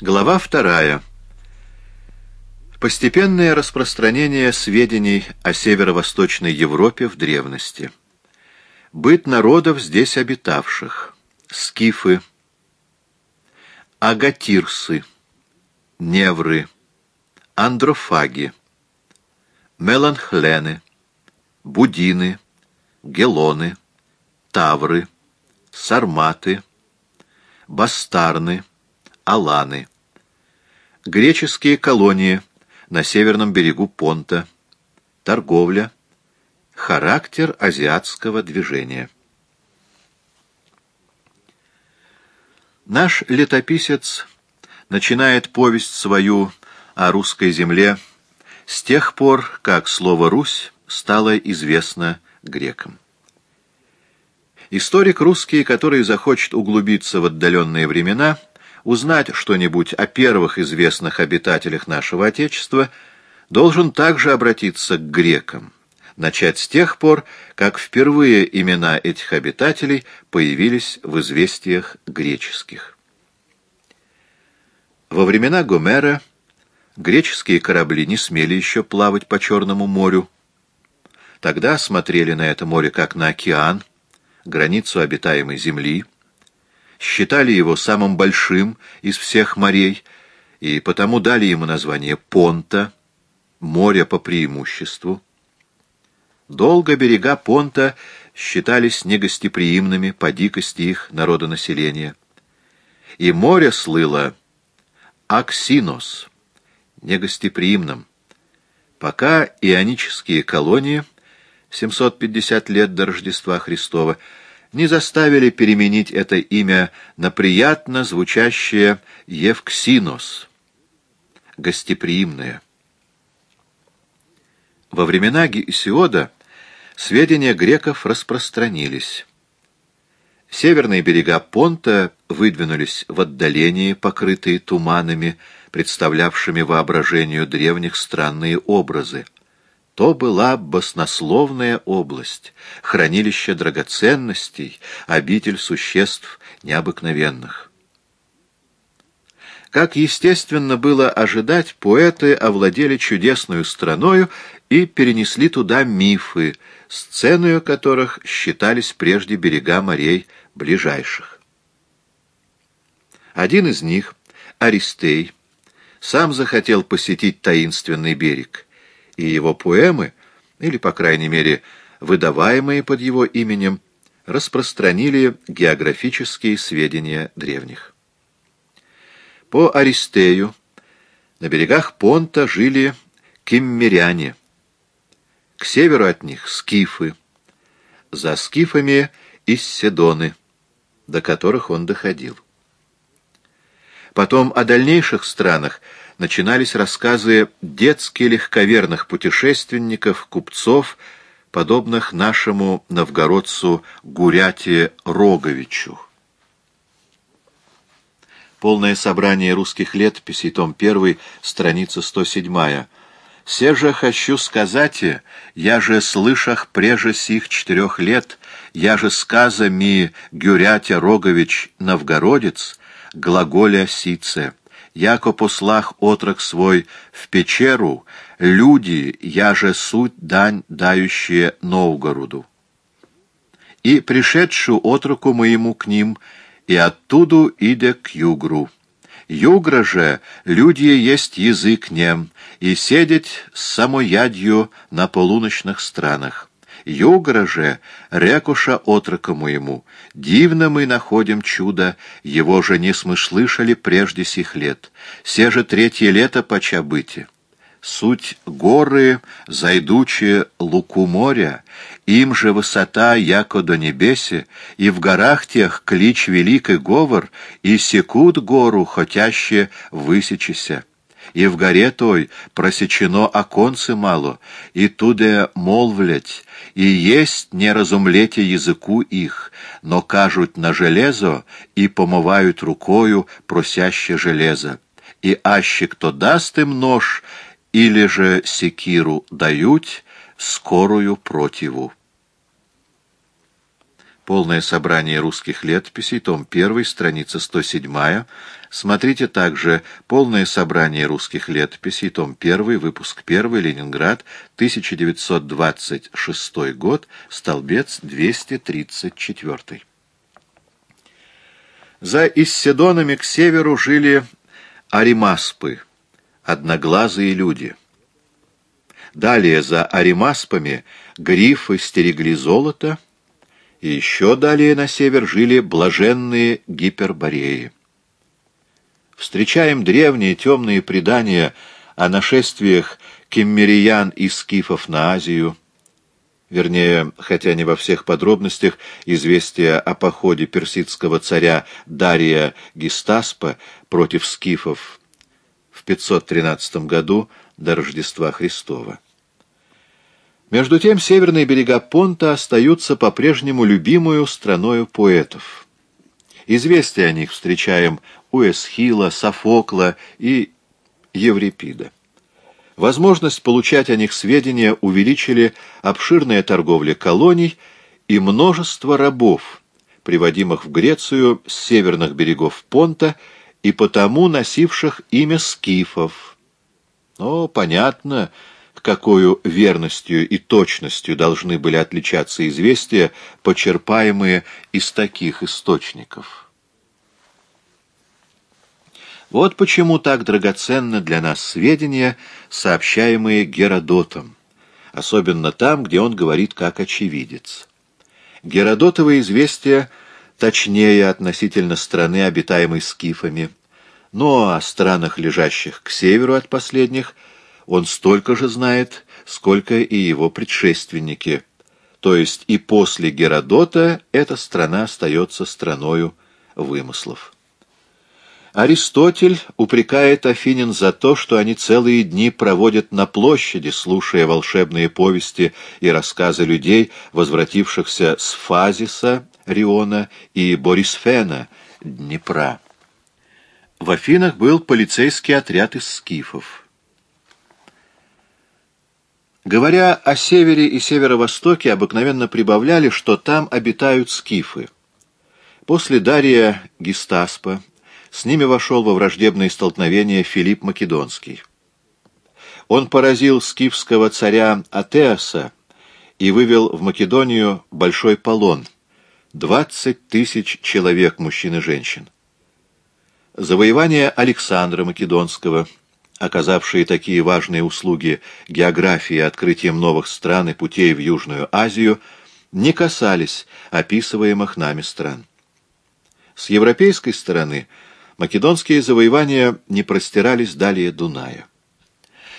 Глава вторая. Постепенное распространение сведений о северо-восточной Европе в древности. Быт народов здесь обитавших. Скифы, агатирсы, невры, андрофаги, меланхлены, будины, гелоны, тавры, сарматы, бастарны, аланы. Греческие колонии на северном берегу Понта. Торговля. Характер азиатского движения. Наш летописец начинает повесть свою о русской земле с тех пор, как слово «Русь» стало известно грекам. Историк русский, который захочет углубиться в отдаленные времена, узнать что-нибудь о первых известных обитателях нашего Отечества, должен также обратиться к грекам, начать с тех пор, как впервые имена этих обитателей появились в известиях греческих. Во времена Гомера греческие корабли не смели еще плавать по Черному морю. Тогда смотрели на это море как на океан, границу обитаемой земли, считали его самым большим из всех морей и потому дали ему название Понта, море по преимуществу. Долго берега Понта считались негостеприимными по дикости их народонаселения. И море слыло Аксинос, негостеприимным, пока ионические колонии, 750 лет до Рождества Христова, не заставили переменить это имя на приятно звучащее Евксинос, гостеприимное. Во времена Гесиода сведения греков распространились. Северные берега Понта выдвинулись в отдалении, покрытые туманами, представлявшими воображению древних странные образы. То была баснословная область, хранилище драгоценностей, обитель существ необыкновенных. Как естественно было ожидать, поэты овладели чудесную страною и перенесли туда мифы, сценою которых считались прежде берега морей ближайших. Один из них, Аристей, сам захотел посетить таинственный берег — и его поэмы, или, по крайней мере, выдаваемые под его именем, распространили географические сведения древних. По Аристею на берегах Понта жили киммеряне, к северу от них скифы, за скифами исседоны, до которых он доходил. Потом о дальнейших странах начинались рассказы детски легковерных путешественников, купцов, подобных нашему новгородцу Гуряте Роговичу. Полное собрание русских летописей, том 1, страница 107. «Се же хочу сказать, я же слышах преже сих четырех лет, я же сказа ми Гюрятя Рогович Новгородец, глаголя сице» яко послах отрок свой в печеру, люди, я же суть дань дающие Новгороду. И пришедшую отроку моему к ним, и оттуда иде к югру. Югра же, люди есть язык нем, и седеть самоядью на полуночных странах. Югра же, рекуша отрока моему, дивно мы находим чудо, его же не смышлышали прежде сих лет, се же третье лето поча быти. Суть горы, зайдучи луку моря, им же высота, яко до небесе, и в горах тех клич великий говор, и секут гору, хотяще высечися и в горе той просечено оконце мало, и туде молвлять, и есть не разумлете языку их, но кажут на железо и помывают рукою просяще железо. И аще кто даст им нож, или же секиру дают, скорую противу. Полное собрание русских летописей, том 1, страница 107. Смотрите также Полное собрание русских летописей, том 1, выпуск 1, Ленинград, 1926 год, столбец 234. За Исседонами к северу жили аримаспы, одноглазые люди. Далее за аримаспами грифы стерегли золото, и еще далее на север жили блаженные гипербореи. Встречаем древние темные предания о нашествиях киммериян и скифов на Азию, вернее, хотя не во всех подробностях, известия о походе персидского царя Дария Гистаспа против скифов в 513 году до Рождества Христова. Между тем северные берега Понта остаются по-прежнему любимую страною поэтов. Известия о них встречаем у Эсхила, Софокла и Еврипида. Возможность получать о них сведения увеличили обширная торговля колоний и множество рабов, приводимых в Грецию с северных берегов Понта и потому носивших имя скифов. Но понятно, какой верностью и точностью должны были отличаться известия, почерпаемые из таких источников. Вот почему так драгоценно для нас сведения, сообщаемые Геродотом, особенно там, где он говорит как очевидец. Геродотовы известия точнее относительно страны, обитаемой скифами, но о странах, лежащих к северу от последних – он столько же знает, сколько и его предшественники. То есть и после Геродота эта страна остается страною вымыслов. Аристотель упрекает Афинин за то, что они целые дни проводят на площади, слушая волшебные повести и рассказы людей, возвратившихся с Фазиса, Риона и Борисфена, Днепра. В Афинах был полицейский отряд из скифов. Говоря о севере и северо-востоке, обыкновенно прибавляли, что там обитают скифы. После Дария Гистаспа с ними вошел во враждебные столкновения Филипп Македонский. Он поразил скифского царя Атеаса и вывел в Македонию большой полон — двадцать тысяч человек, мужчин и женщин. Завоевание Александра Македонского — оказавшие такие важные услуги географии открытием новых стран и путей в Южную Азию, не касались описываемых нами стран. С европейской стороны македонские завоевания не простирались далее Дуная.